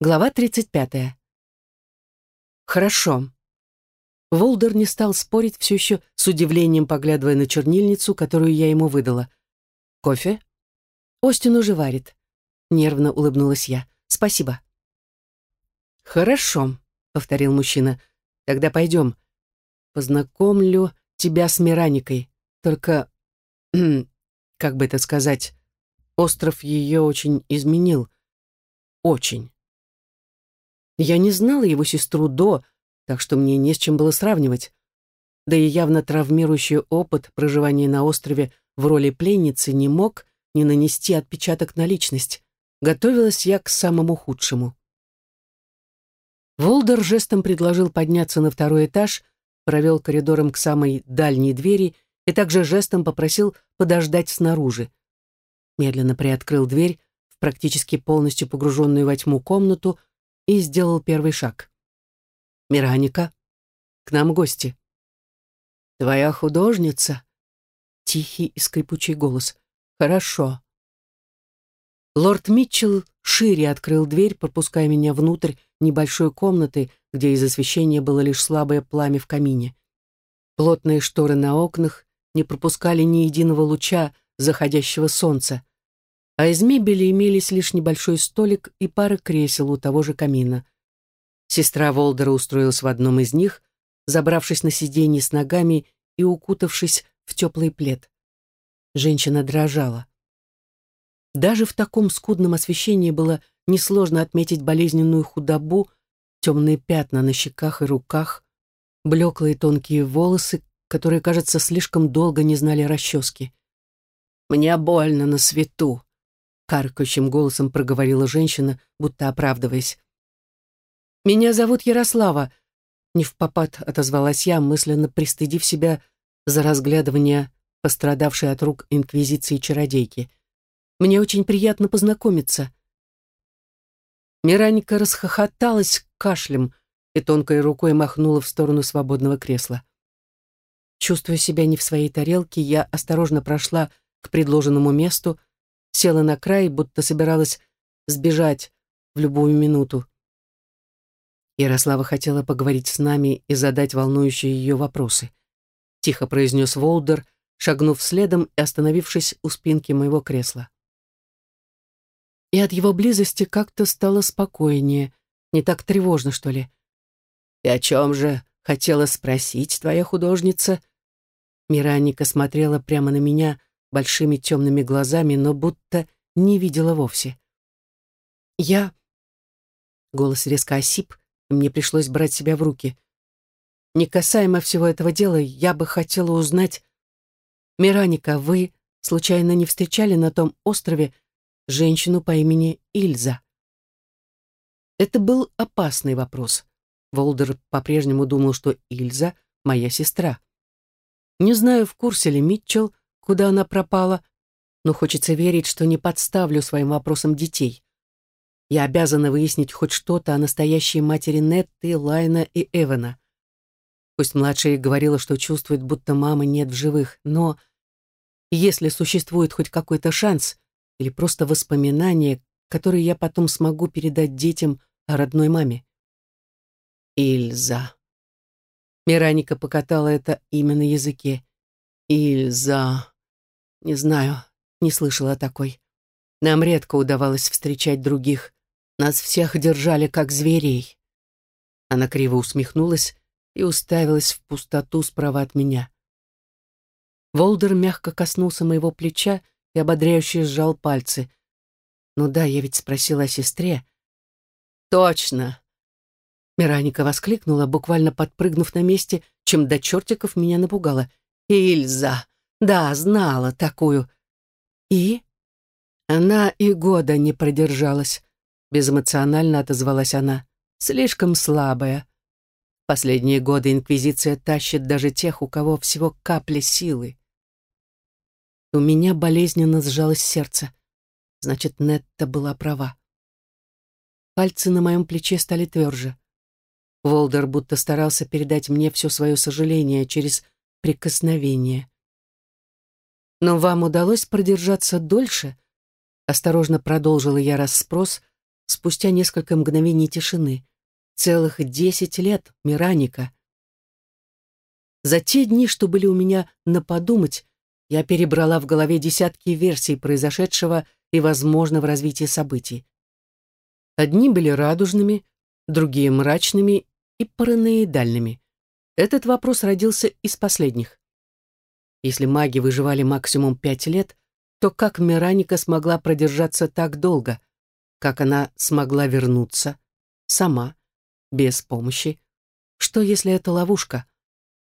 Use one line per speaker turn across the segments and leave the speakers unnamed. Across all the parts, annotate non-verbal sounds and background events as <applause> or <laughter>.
Глава 35. Хорошо. Волдер не стал спорить, все еще с удивлением поглядывая на чернильницу, которую я ему выдала. «Кофе?» «Остин уже варит», — нервно улыбнулась я. «Спасибо». «Хорошо», — повторил мужчина. «Тогда пойдем. Познакомлю тебя с Мираникой. Только, <clears throat> как бы это сказать, остров ее очень изменил. Очень». Я не знала его сестру до, так что мне не с чем было сравнивать. Да и явно травмирующий опыт проживания на острове в роли пленницы не мог не нанести отпечаток на личность. Готовилась я к самому худшему. Волдер жестом предложил подняться на второй этаж, провел коридором к самой дальней двери и также жестом попросил подождать снаружи. Медленно приоткрыл дверь в практически полностью погруженную во тьму комнату, и сделал первый шаг. «Мираника, к нам гости». «Твоя художница?» Тихий и скрипучий голос. «Хорошо». Лорд Митчелл шире открыл дверь, пропуская меня внутрь небольшой комнаты, где из освещения было лишь слабое пламя в камине. Плотные шторы на окнах не пропускали ни единого луча заходящего солнца а из мебели имелись лишь небольшой столик и пара кресел у того же камина. Сестра Волдера устроилась в одном из них, забравшись на сиденье с ногами и укутавшись в теплый плед. Женщина дрожала. Даже в таком скудном освещении было несложно отметить болезненную худобу, темные пятна на щеках и руках, блеклые тонкие волосы, которые, кажется, слишком долго не знали расчески. «Мне больно на свету», каркающим голосом проговорила женщина, будто оправдываясь. «Меня зовут Ярослава», — не в попад отозвалась я, мысленно пристыдив себя за разглядывание пострадавшей от рук инквизиции чародейки. «Мне очень приятно познакомиться». Мираника расхохоталась кашлем и тонкой рукой махнула в сторону свободного кресла. Чувствуя себя не в своей тарелке, я осторожно прошла к предложенному месту, села на край, будто собиралась сбежать в любую минуту. Ярослава хотела поговорить с нами и задать волнующие ее вопросы. Тихо произнес Волдер, шагнув следом и остановившись у спинки моего кресла. И от его близости как-то стало спокойнее, не так тревожно, что ли. «И о чем же хотела спросить твоя художница?» Мираника смотрела прямо на меня, большими темными глазами, но будто не видела вовсе. «Я...» Голос резко осип, и мне пришлось брать себя в руки. «Не касаемо всего этого дела, я бы хотела узнать...» «Мираника, вы случайно не встречали на том острове женщину по имени Ильза?» Это был опасный вопрос. Волдер по-прежнему думал, что Ильза — моя сестра. Не знаю, в курсе ли Митчелл, куда она пропала, но хочется верить, что не подставлю своим вопросам детей. Я обязана выяснить хоть что-то о настоящей матери Нетты, Лайна и Эвана. Пусть младшая говорила, что чувствует, будто мамы нет в живых, но если существует хоть какой-то шанс или просто воспоминание, которые я потом смогу передать детям о родной маме. Ильза. Мираника покатала это имя на языке. Ильза. Не знаю, не слышала такой. Нам редко удавалось встречать других. Нас всех держали как зверей. Она криво усмехнулась и уставилась в пустоту справа от меня. Волдер мягко коснулся моего плеча и ободряюще сжал пальцы. «Ну да, я ведь спросила о сестре». «Точно!» Мираника воскликнула, буквально подпрыгнув на месте, чем до чертиков меня напугала. «Ильза! Да, знала такую. И? Она и года не продержалась. Безэмоционально отозвалась она. Слишком слабая. Последние годы Инквизиция тащит даже тех, у кого всего капля силы. У меня болезненно сжалось сердце. Значит, Нетта была права. Пальцы на моем плече стали тверже. Волдер будто старался передать мне все свое сожаление через прикосновение. «Но вам удалось продержаться дольше?» Осторожно продолжила я расспрос, спустя несколько мгновений тишины. Целых десять лет, Мираника. За те дни, что были у меня на подумать, я перебрала в голове десятки версий произошедшего и возможного развития событий. Одни были радужными, другие мрачными и параноидальными. Этот вопрос родился из последних. Если маги выживали максимум пять лет, то как Мираника смогла продержаться так долго? Как она смогла вернуться? Сама? Без помощи? Что, если это ловушка?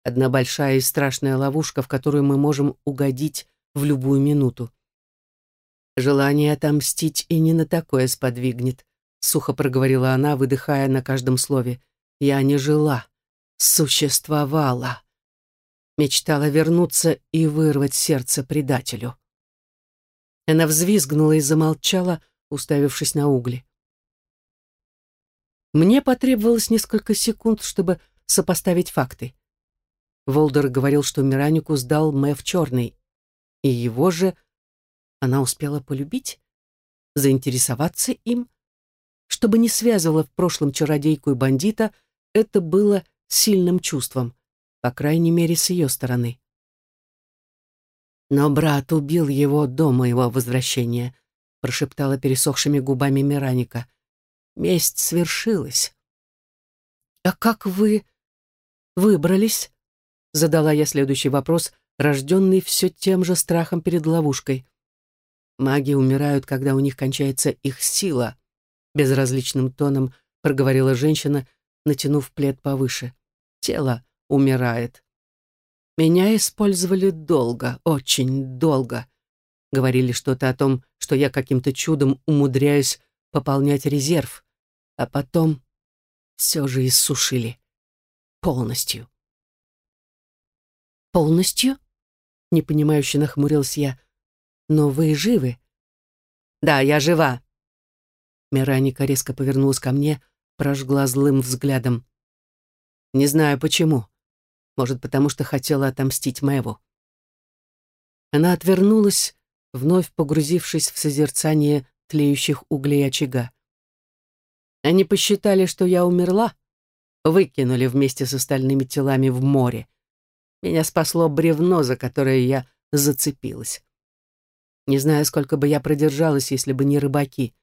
Одна большая и страшная ловушка, в которую мы можем угодить в любую минуту. Желание отомстить и не на такое сподвигнет, сухо проговорила она, выдыхая на каждом слове. Я не жила, существовала. Мечтала вернуться и вырвать сердце предателю. Она взвизгнула и замолчала, уставившись на угли. Мне потребовалось несколько секунд, чтобы сопоставить факты. Волдер говорил, что Миранику сдал Мэв Черный, и его же она успела полюбить, заинтересоваться им. Чтобы не связывала в прошлом чародейку и бандита, это было сильным чувством, по крайней мере, с ее стороны. «Но брат убил его до моего возвращения», прошептала пересохшими губами Мираника. «Месть свершилась». «А как вы выбрались?» Задала я следующий вопрос, рожденный все тем же страхом перед ловушкой. Маги умирают, когда у них кончается их сила, безразличным тоном проговорила женщина, натянув плед повыше. Тело умирает. Меня использовали долго, очень долго. Говорили что-то о том, что я каким-то чудом умудряюсь пополнять резерв, а потом все же иссушили. Полностью. «Полностью?» — непонимающе нахмурился я. «Но вы живы?» «Да, я жива». Мираника резко повернулась ко мне, прожгла злым взглядом. «Не знаю почему. Может, потому что хотела отомстить Мэву». Она отвернулась, вновь погрузившись в созерцание тлеющих углей очага. Они посчитали, что я умерла, выкинули вместе с остальными телами в море. Меня спасло бревно, за которое я зацепилась. Не знаю, сколько бы я продержалась, если бы не рыбаки.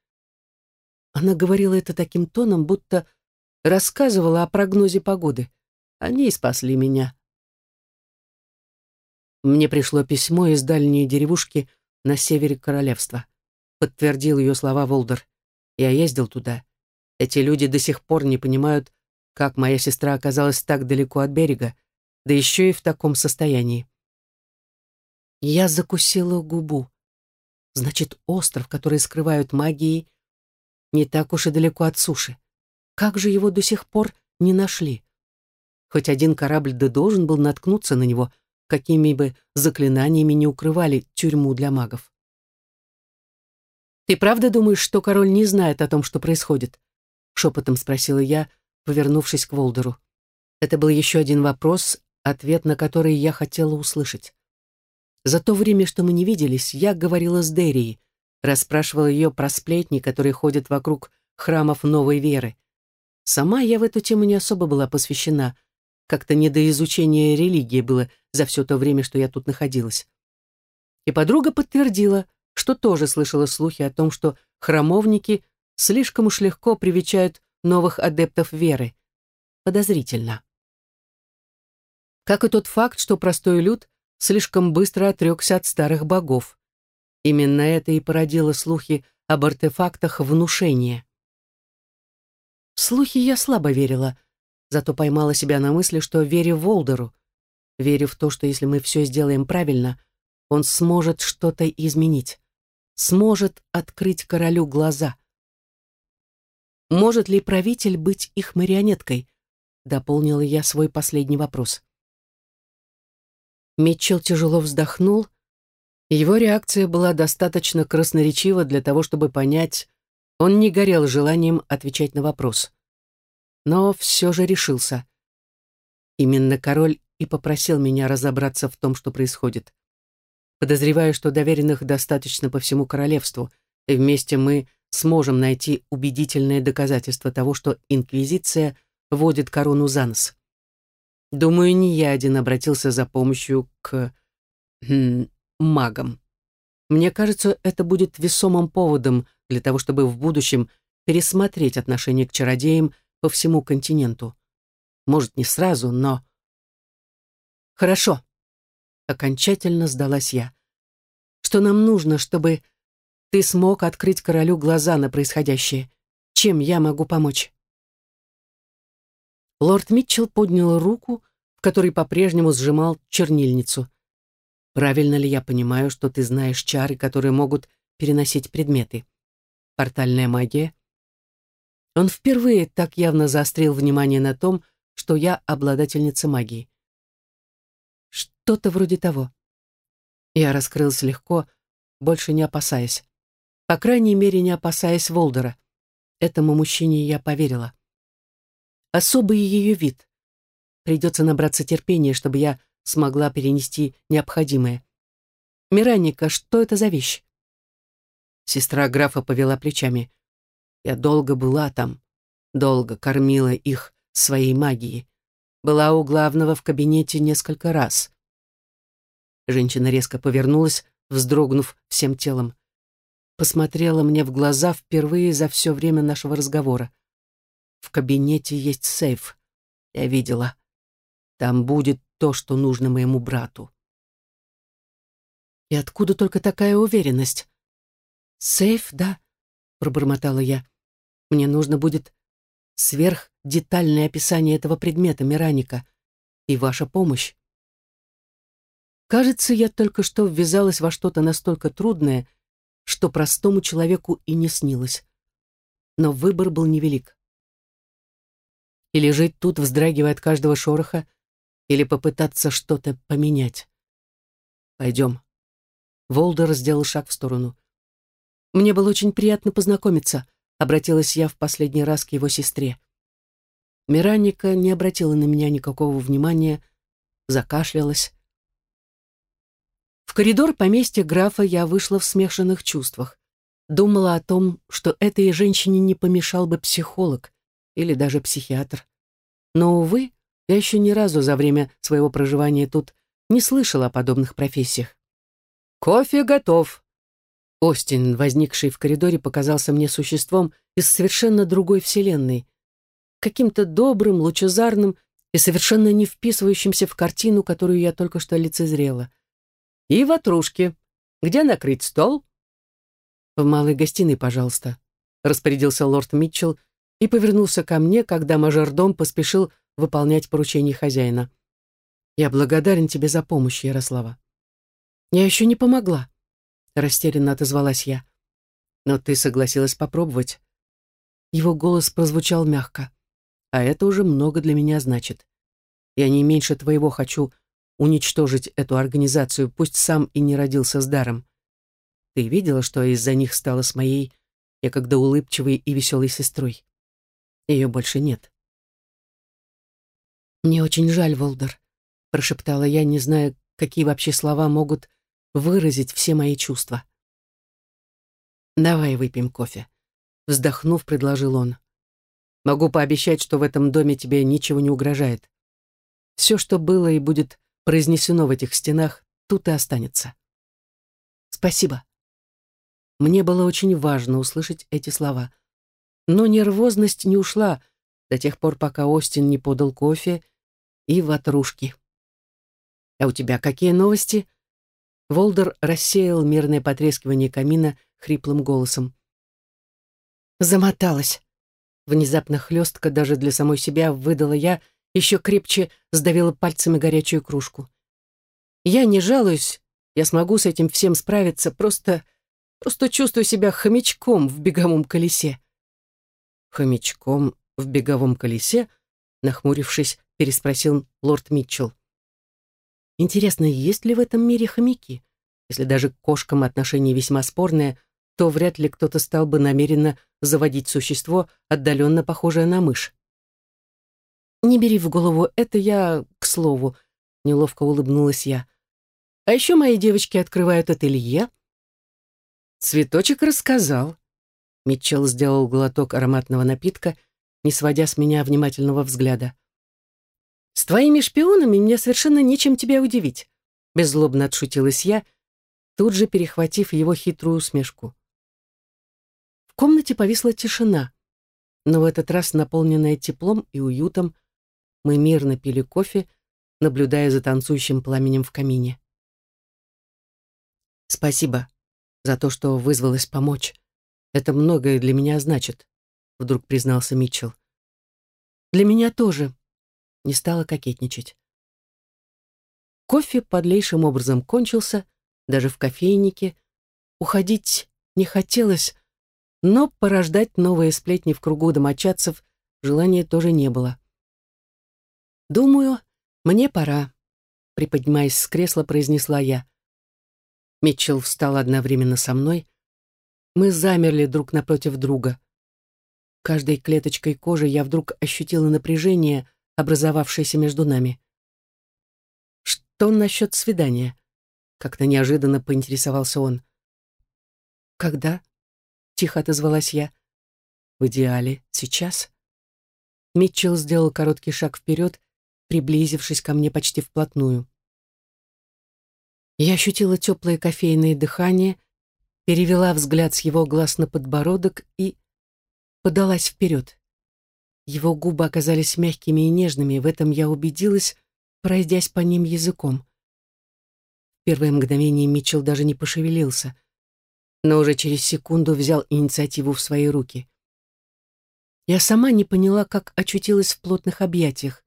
Она говорила это таким тоном, будто рассказывала о прогнозе погоды. Они и спасли меня. Мне пришло письмо из дальней деревушки на севере королевства. Подтвердил ее слова Волдер. Я ездил туда. Эти люди до сих пор не понимают, как моя сестра оказалась так далеко от берега, да еще и в таком состоянии. Я закусила губу. Значит, остров, который скрывают магией, не так уж и далеко от суши. Как же его до сих пор не нашли? Хоть один корабль да должен был наткнуться на него, какими бы заклинаниями не укрывали тюрьму для магов. «Ты правда думаешь, что король не знает о том, что происходит?» — шепотом спросила я, повернувшись к Волдеру. Это был еще один вопрос, ответ на который я хотела услышать. За то время, что мы не виделись, я говорила с Дерией, расспрашивала ее про сплетни, которые ходят вокруг храмов новой веры. Сама я в эту тему не особо была посвящена, как-то не до изучения религии было за все то время, что я тут находилась. И подруга подтвердила, что тоже слышала слухи о том, что храмовники слишком уж легко привечают новых адептов веры. Подозрительно как и тот факт, что простой люд слишком быстро отрекся от старых богов. Именно это и породило слухи об артефактах внушения. Слухи я слабо верила, зато поймала себя на мысли, что верю Волдеру, верю в то, что если мы все сделаем правильно, он сможет что-то изменить, сможет открыть королю глаза. Может ли правитель быть их марионеткой? Дополнила я свой последний вопрос. Митчелл тяжело вздохнул. Его реакция была достаточно красноречива для того, чтобы понять, он не горел желанием отвечать на вопрос. Но все же решился. Именно король и попросил меня разобраться в том, что происходит. Подозреваю, что доверенных достаточно по всему королевству, и вместе мы сможем найти убедительное доказательство того, что Инквизиция водит корону за нос. Думаю, не я один обратился за помощью к хм, магам. Мне кажется, это будет весомым поводом для того, чтобы в будущем пересмотреть отношение к чародеям по всему континенту. Может, не сразу, но... Хорошо. Окончательно сдалась я. Что нам нужно, чтобы ты смог открыть королю глаза на происходящее? Чем я могу помочь? Лорд Митчелл поднял руку, в которой по-прежнему сжимал чернильницу. Правильно ли я понимаю, что ты знаешь чары, которые могут переносить предметы? Портальная магия? Он впервые так явно заострил внимание на том, что я обладательница магии. Что-то вроде того. Я раскрылась легко, больше не опасаясь. По крайней мере, не опасаясь Волдера. Этому мужчине я поверила. Особый ее вид. Придется набраться терпения, чтобы я смогла перенести необходимое. «Мираника, что это за вещь?» Сестра графа повела плечами. «Я долго была там, долго кормила их своей магией. Была у главного в кабинете несколько раз». Женщина резко повернулась, вздрогнув всем телом. Посмотрела мне в глаза впервые за все время нашего разговора. «В кабинете есть сейф. Я видела. Там будет то, что нужно моему брату. И откуда только такая уверенность? Сейф, да? Пробормотала я. Мне нужно будет сверхдетальное описание этого предмета, Мираника, и ваша помощь. Кажется, я только что ввязалась во что-то настолько трудное, что простому человеку и не снилось. Но выбор был невелик. Или жить тут, вздрагивая от каждого шороха, или попытаться что-то поменять. Пойдем. Волдер сделал шаг в сторону. Мне было очень приятно познакомиться, обратилась я в последний раз к его сестре. Мираника не обратила на меня никакого внимания, закашлялась. В коридор поместья графа я вышла в смешанных чувствах. Думала о том, что этой женщине не помешал бы психолог или даже психиатр. Но, увы, я еще ни разу за время своего проживания тут не слышала о подобных профессиях. «Кофе готов!» Остин, возникший в коридоре, показался мне существом из совершенно другой вселенной, каким-то добрым, лучезарным и совершенно не вписывающимся в картину, которую я только что лицезрела. «И ватрушки. Где накрыть стол?» «В малой гостиной, пожалуйста», — распорядился лорд Митчелл и повернулся ко мне, когда мажордом поспешил выполнять поручение хозяина. «Я благодарен тебе за помощь, Ярослава». «Я еще не помогла», — растерянно отозвалась я. «Но ты согласилась попробовать». Его голос прозвучал мягко. «А это уже много для меня значит. Я не меньше твоего хочу уничтожить эту организацию, пусть сам и не родился с даром. Ты видела, что из-за них стало с моей, некогда улыбчивой и веселой сестрой? Ее больше нет. «Мне очень жаль, Волдер», — прошептала я, не зная, какие вообще слова могут выразить все мои чувства. «Давай выпьем кофе», — вздохнув, предложил он. «Могу пообещать, что в этом доме тебе ничего не угрожает. Все, что было и будет произнесено в этих стенах, тут и останется». «Спасибо». Мне было очень важно услышать эти слова. Но нервозность не ушла до тех пор, пока Остин не подал кофе и ватрушки. «А у тебя какие новости?» Волдер рассеял мирное потрескивание камина хриплым голосом. Замоталась. Внезапно хлестка даже для самой себя выдала я, еще крепче сдавила пальцами горячую кружку. Я не жалуюсь, я смогу с этим всем справиться, просто... просто чувствую себя хомячком в беговом колесе. Хомячком в беговом колесе? Нахмурившись, переспросил лорд Митчелл. Интересно, есть ли в этом мире хомяки? Если даже к кошкам отношение весьма спорное, то вряд ли кто-то стал бы намеренно заводить существо, отдаленно похожее на мышь. «Не бери в голову, это я, к слову», — неловко улыбнулась я. «А еще мои девочки открывают ателье». Цветочек рассказал. Митчелл сделал глоток ароматного напитка, не сводя с меня внимательного взгляда. «С твоими шпионами мне совершенно нечем тебя удивить», беззлобно отшутилась я, тут же перехватив его хитрую усмешку. В комнате повисла тишина, но в этот раз наполненная теплом и уютом, мы мирно пили кофе, наблюдая за танцующим пламенем в камине. «Спасибо за то, что вызвалась помочь. Это многое для меня значит», — вдруг признался Митчелл. «Для меня тоже», — не стала кокетничать. Кофе подлейшим образом кончился, даже в кофейнике. Уходить не хотелось, но порождать новые сплетни в кругу домочадцев желания тоже не было. «Думаю, мне пора», — приподнимаясь с кресла, произнесла я. Митчелл встал одновременно со мной. Мы замерли друг напротив друга. Каждой клеточкой кожи я вдруг ощутила напряжение, образовавшееся между нами. «Что насчет свидания?» Как-то неожиданно поинтересовался он. «Когда?» — тихо отозвалась я. «В идеале сейчас». Митчелл сделал короткий шаг вперед приблизившись ко мне почти вплотную. Я ощутила теплое кофейное дыхание, перевела взгляд с его глаз на подбородок и подалась вперед. Его губы оказались мягкими и нежными, в этом я убедилась, пройдясь по ним языком. В первое мгновение Митчелл даже не пошевелился, но уже через секунду взял инициативу в свои руки. Я сама не поняла, как очутилась в плотных объятиях.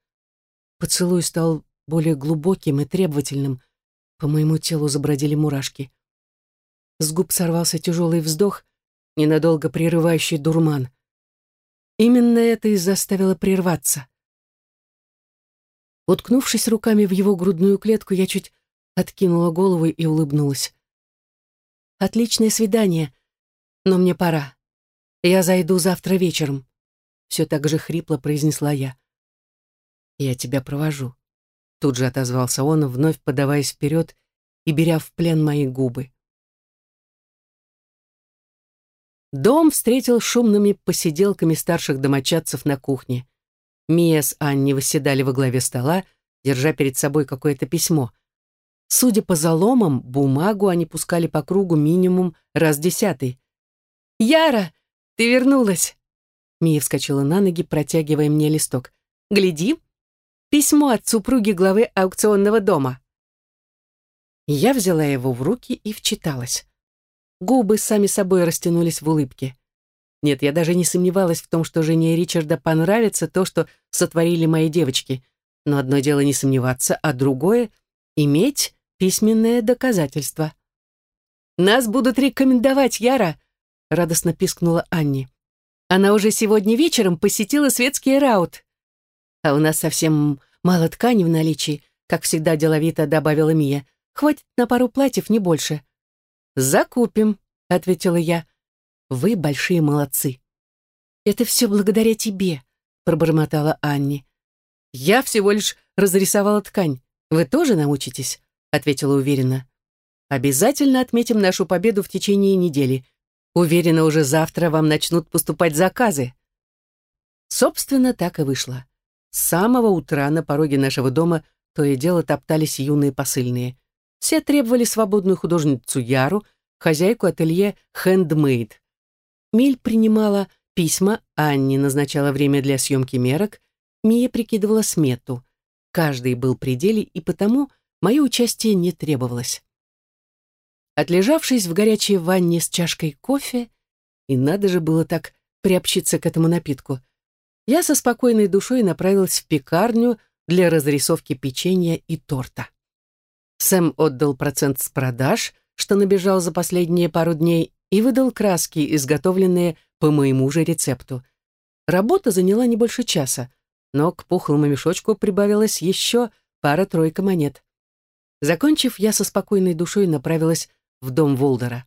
Поцелуй стал более глубоким и требовательным. По моему телу забродили мурашки. С губ сорвался тяжелый вздох, ненадолго прерывающий дурман. Именно это и заставило прерваться. Уткнувшись руками в его грудную клетку, я чуть откинула голову и улыбнулась. «Отличное свидание, но мне пора. Я зайду завтра вечером», — все так же хрипло произнесла я. «Я тебя провожу», — тут же отозвался он, вновь подаваясь вперед и беря в плен мои губы. Дом встретил шумными посиделками старших домочадцев на кухне. Мия с Анни восседали во главе стола, держа перед собой какое-то письмо. Судя по заломам, бумагу они пускали по кругу минимум раз десятый. «Яра, ты вернулась!» Мия вскочила на ноги, протягивая мне листок. «Гляди, Письмо от супруги главы аукционного дома. Я взяла его в руки и вчиталась. Губы сами собой растянулись в улыбке. Нет, я даже не сомневалась в том, что жене Ричарда понравится то, что сотворили мои девочки. Но одно дело не сомневаться, а другое — иметь письменное доказательство. «Нас будут рекомендовать, Яра!» — радостно пискнула Анни. «Она уже сегодня вечером посетила светский раут а у нас совсем мало ткани в наличии, как всегда деловито добавила Мия. Хватит на пару платьев, не больше. Закупим, ответила я. Вы большие молодцы. Это все благодаря тебе, пробормотала Анни. Я всего лишь разрисовала ткань. Вы тоже научитесь, ответила уверенно. Обязательно отметим нашу победу в течение недели. Уверена, уже завтра вам начнут поступать заказы. Собственно, так и вышло. С самого утра на пороге нашего дома то и дело топтались юные посыльные. Все требовали свободную художницу Яру, хозяйку ателье «Хэндмейд». Миль принимала письма, Анни назначала время для съемки мерок, Мия прикидывала смету. Каждый был при деле, и потому мое участие не требовалось. Отлежавшись в горячей ванне с чашкой кофе, и надо же было так приобщиться к этому напитку, я со спокойной душой направилась в пекарню для разрисовки печенья и торта. Сэм отдал процент с продаж, что набежал за последние пару дней, и выдал краски, изготовленные по моему же рецепту. Работа заняла не больше часа, но к пухлому мешочку прибавилась еще пара-тройка монет. Закончив, я со спокойной душой направилась в дом Волдера.